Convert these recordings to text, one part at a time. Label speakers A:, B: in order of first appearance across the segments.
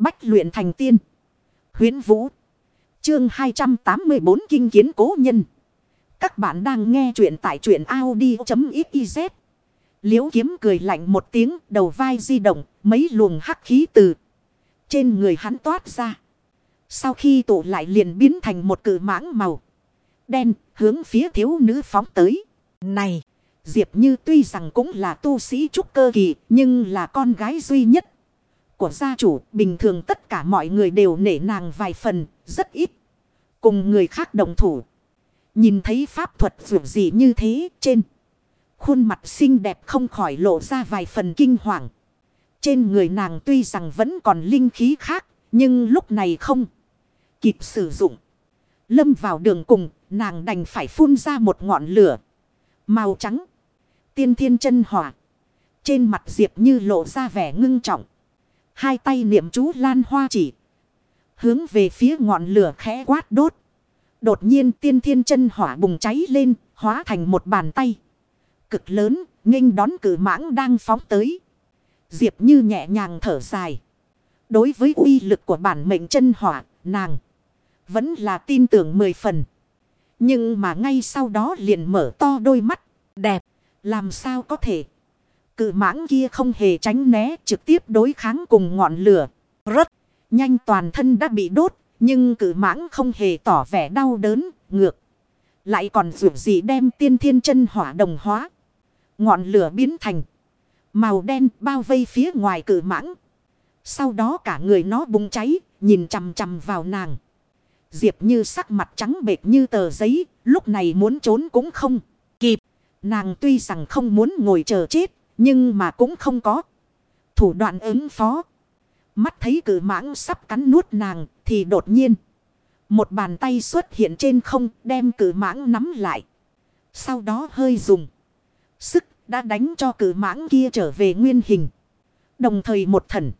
A: Bách luyện thành tiên. Huyến Vũ. Chương 284 Kinh kiến cố nhân. Các bạn đang nghe truyện tại truyện Audi.xyz. Liễu kiếm cười lạnh một tiếng, đầu vai di động. Mấy luồng hắc khí từ. Trên người hắn toát ra. Sau khi tụ lại liền biến thành một cự mãng màu. Đen, hướng phía thiếu nữ phóng tới. Này! Diệp Như tuy rằng cũng là tu sĩ trúc cơ kỳ, nhưng là con gái duy nhất của gia chủ. Bình thường tất cả mọi người đều nể nàng vài phần, rất ít. Cùng người khác đồng thủ. Nhìn thấy pháp thuật dù gì như thế trên. Khuôn mặt xinh đẹp không khỏi lộ ra vài phần kinh hoàng. Trên người nàng tuy rằng vẫn còn linh khí khác. Nhưng lúc này không kịp sử dụng. Lâm vào đường cùng nàng đành phải phun ra một ngọn lửa. Màu trắng. Tiên thiên chân hỏa. Trên mặt Diệp như lộ ra vẻ ngưng trọng. Hai tay niệm chú lan hoa chỉ. Hướng về phía ngọn lửa khẽ quát đốt. Đột nhiên tiên thiên chân hỏa bùng cháy lên. Hóa thành một bàn tay. Cực lớn. nghênh đón cử mãng đang phóng tới. Diệp như nhẹ nhàng thở dài. Đối với uy lực của bản mệnh chân hỏa. Nàng. Vẫn là tin tưởng mười phần. Nhưng mà ngay sau đó liền mở to đôi mắt. Đẹp. Làm sao có thể. Cự mãng kia không hề tránh né, trực tiếp đối kháng cùng ngọn lửa. Rất nhanh toàn thân đã bị đốt. Nhưng cự mãng không hề tỏ vẻ đau đớn. Ngược. Lại còn dù gì đem tiên thiên chân hỏa đồng hóa. Ngọn lửa biến thành. Màu đen bao vây phía ngoài cự mãng. Sau đó cả người nó bùng cháy. Nhìn chằm chằm vào nàng. Diệp như sắc mặt trắng bệt như tờ giấy. Lúc này muốn trốn cũng không kịp. Nàng tuy rằng không muốn ngồi chờ chết. Nhưng mà cũng không có. Thủ đoạn ứng phó. Mắt thấy cử mãng sắp cắn nuốt nàng. Thì đột nhiên. Một bàn tay xuất hiện trên không. Đem cử mãng nắm lại. Sau đó hơi dùng. Sức đã đánh cho cử mãng kia trở về nguyên hình. Đồng thời một thần.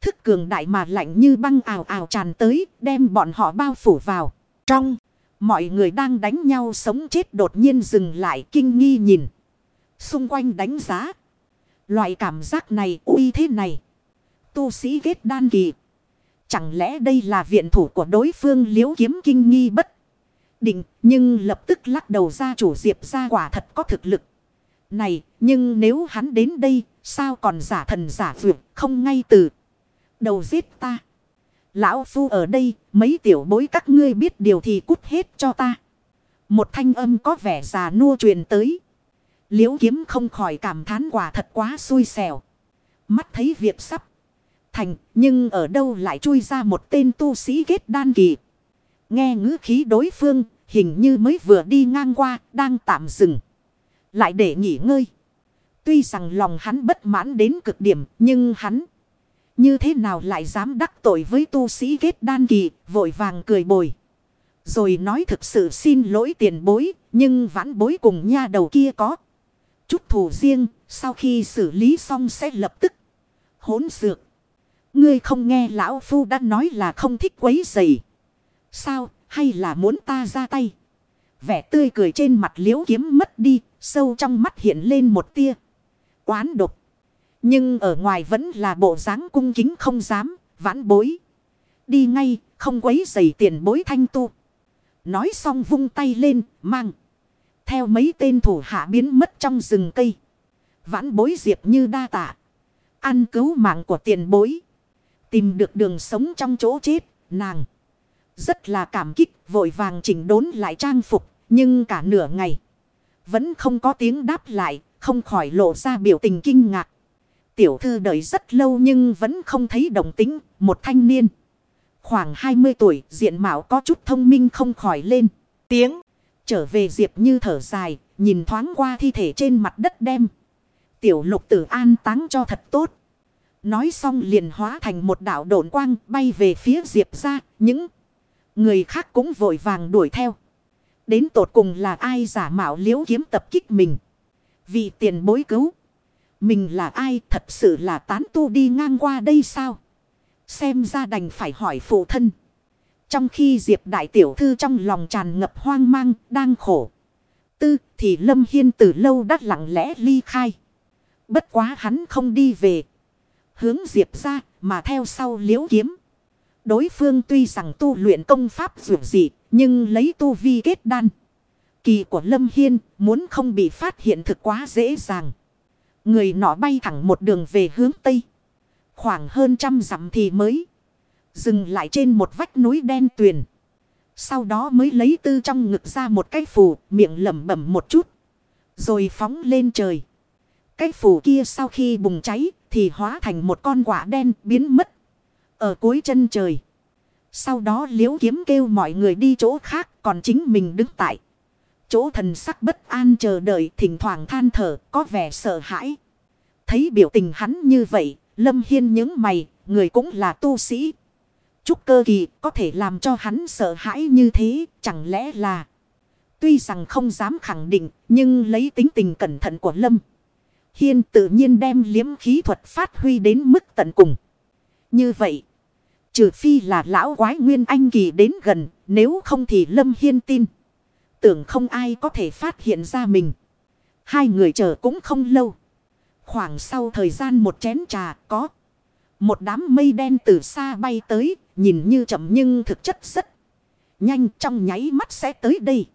A: Thức cường đại mà lạnh như băng ảo ảo tràn tới. Đem bọn họ bao phủ vào. Trong. Mọi người đang đánh nhau sống chết đột nhiên dừng lại kinh nghi nhìn. Xung quanh đánh giá. Loại cảm giác này uy thế này. Tu sĩ kết đan kỳ. Chẳng lẽ đây là viện thủ của đối phương liễu kiếm kinh nghi bất định. Nhưng lập tức lắc đầu ra chủ diệp ra quả thật có thực lực. Này nhưng nếu hắn đến đây sao còn giả thần giả vượt không ngay từ đầu giết ta. Lão Phu ở đây, mấy tiểu bối các ngươi biết điều thì cút hết cho ta. Một thanh âm có vẻ già nua truyền tới. Liễu kiếm không khỏi cảm thán quả thật quá xui xẻo. Mắt thấy việc sắp thành, nhưng ở đâu lại chui ra một tên tu sĩ kết đan kỳ. Nghe ngữ khí đối phương, hình như mới vừa đi ngang qua, đang tạm dừng. Lại để nghỉ ngơi. Tuy rằng lòng hắn bất mãn đến cực điểm, nhưng hắn... Như thế nào lại dám đắc tội với tu sĩ kết đan kỳ, vội vàng cười bồi. Rồi nói thực sự xin lỗi tiền bối, nhưng vãn bối cùng nha đầu kia có. Chút thủ riêng, sau khi xử lý xong sẽ lập tức hỗn dược. Ngươi không nghe lão phu đã nói là không thích quấy rầy. Sao, hay là muốn ta ra tay? Vẻ tươi cười trên mặt liễu kiếm mất đi, sâu trong mắt hiện lên một tia. Quán độc. Nhưng ở ngoài vẫn là bộ dáng cung kính không dám, vãn bối. Đi ngay, không quấy rầy tiền bối thanh tu. Nói xong vung tay lên, mang. Theo mấy tên thủ hạ biến mất trong rừng cây. Vãn bối diệp như đa tạ. Ăn cứu mạng của tiền bối. Tìm được đường sống trong chỗ chết, nàng. Rất là cảm kích, vội vàng chỉnh đốn lại trang phục. Nhưng cả nửa ngày. Vẫn không có tiếng đáp lại, không khỏi lộ ra biểu tình kinh ngạc. Tiểu thư đợi rất lâu nhưng vẫn không thấy động tính. Một thanh niên. Khoảng 20 tuổi diện mạo có chút thông minh không khỏi lên. Tiếng. Trở về Diệp như thở dài. Nhìn thoáng qua thi thể trên mặt đất đem. Tiểu lục tử an táng cho thật tốt. Nói xong liền hóa thành một đảo độn quang bay về phía Diệp ra. Những người khác cũng vội vàng đuổi theo. Đến tột cùng là ai giả mạo liễu kiếm tập kích mình. Vì tiền bối cứu. Mình là ai thật sự là tán tu đi ngang qua đây sao? Xem ra đành phải hỏi phụ thân. Trong khi Diệp Đại Tiểu Thư trong lòng tràn ngập hoang mang, đang khổ. Tư thì Lâm Hiên từ lâu đã lặng lẽ ly khai. Bất quá hắn không đi về. hướng diệp ra mà theo sau liễu kiếm. Đối phương tuy rằng tu luyện công pháp dù dị nhưng lấy tu vi kết đan. Kỳ của Lâm Hiên muốn không bị phát hiện thực quá dễ dàng. Người nọ bay thẳng một đường về hướng Tây. Khoảng hơn trăm dặm thì mới. Dừng lại trên một vách núi đen tuyền. Sau đó mới lấy tư trong ngực ra một cái phù miệng lẩm bẩm một chút. Rồi phóng lên trời. Cái phù kia sau khi bùng cháy thì hóa thành một con quả đen biến mất. Ở cuối chân trời. Sau đó liễu kiếm kêu mọi người đi chỗ khác còn chính mình đứng tại. Chỗ thần sắc bất an chờ đợi thỉnh thoảng than thở có vẻ sợ hãi. Thấy biểu tình hắn như vậy, Lâm Hiên những mày, người cũng là tu sĩ. Trúc cơ kỳ có thể làm cho hắn sợ hãi như thế, chẳng lẽ là... Tuy rằng không dám khẳng định, nhưng lấy tính tình cẩn thận của Lâm. Hiên tự nhiên đem liếm khí thuật phát huy đến mức tận cùng. Như vậy, trừ phi là lão quái nguyên anh kỳ đến gần, nếu không thì Lâm Hiên tin. Tưởng không ai có thể phát hiện ra mình. Hai người chờ cũng không lâu. Khoảng sau thời gian một chén trà có. Một đám mây đen từ xa bay tới, nhìn như chậm nhưng thực chất rất nhanh trong nháy mắt sẽ tới đây.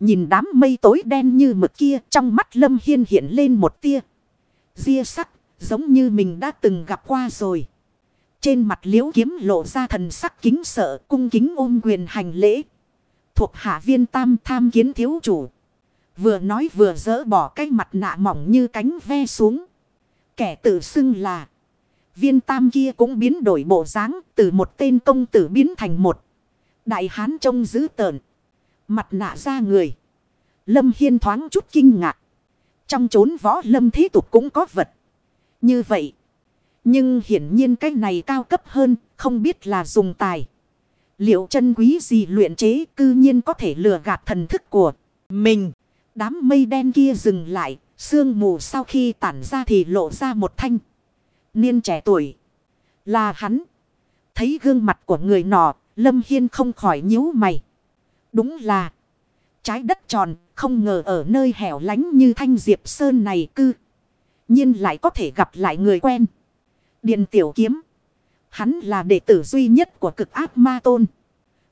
A: Nhìn đám mây tối đen như mực kia trong mắt Lâm Hiên hiện lên một tia. Ria sắc, giống như mình đã từng gặp qua rồi. Trên mặt liễu kiếm lộ ra thần sắc kính sợ cung kính ôm quyền hành lễ. Thuộc hạ viên tam tham kiến thiếu chủ. Vừa nói vừa dỡ bỏ cái mặt nạ mỏng như cánh ve xuống. Kẻ tự xưng là. Viên tam kia cũng biến đổi bộ dáng, từ một tên công tử biến thành một. Đại hán trông dữ tợn. Mặt nạ ra người. Lâm Hiên thoáng chút kinh ngạc. Trong chốn võ lâm thế tục cũng có vật. Như vậy. Nhưng hiển nhiên cái này cao cấp hơn. Không biết là dùng tài. Liệu chân quý gì luyện chế, cư nhiên có thể lừa gạt thần thức của mình. Đám mây đen kia dừng lại. Sương mù sau khi tản ra thì lộ ra một thanh. Niên trẻ tuổi. Là hắn. Thấy gương mặt của người nọ. Lâm Hiên không khỏi nhíu mày. Đúng là. Trái đất tròn. Không ngờ ở nơi hẻo lánh như thanh diệp sơn này cư. nhiên lại có thể gặp lại người quen. Điện tiểu kiếm. Hắn là đệ tử duy nhất của cực ác ma tôn.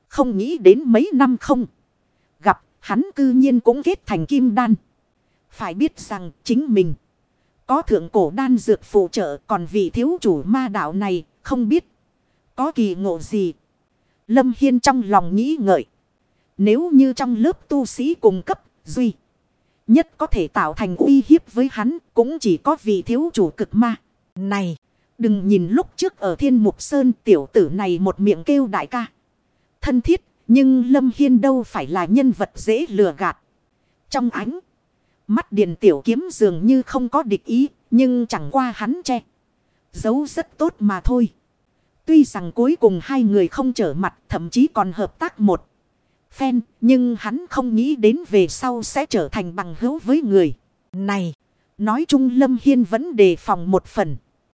A: Không nghĩ đến mấy năm không. Gặp, hắn cư nhiên cũng kết thành kim đan. Phải biết rằng chính mình. Có thượng cổ đan dược phụ trợ còn vị thiếu chủ ma đạo này không biết. Có kỳ ngộ gì. Lâm Hiên trong lòng nghĩ ngợi. Nếu như trong lớp tu sĩ cùng cấp duy. Nhất có thể tạo thành uy hiếp với hắn cũng chỉ có vị thiếu chủ cực ma. Này. Đừng nhìn lúc trước ở thiên mục sơn tiểu tử này một miệng kêu đại ca. Thân thiết, nhưng Lâm Hiên đâu phải là nhân vật dễ lừa gạt. Trong ánh, mắt điện tiểu kiếm dường như không có địch ý, nhưng chẳng qua hắn che. Giấu rất tốt mà thôi. Tuy rằng cuối cùng hai người không trở mặt, thậm chí còn hợp tác một phen, nhưng hắn không nghĩ đến về sau sẽ trở thành bằng hữu với người. Này, nói chung Lâm Hiên vẫn đề phòng một phần.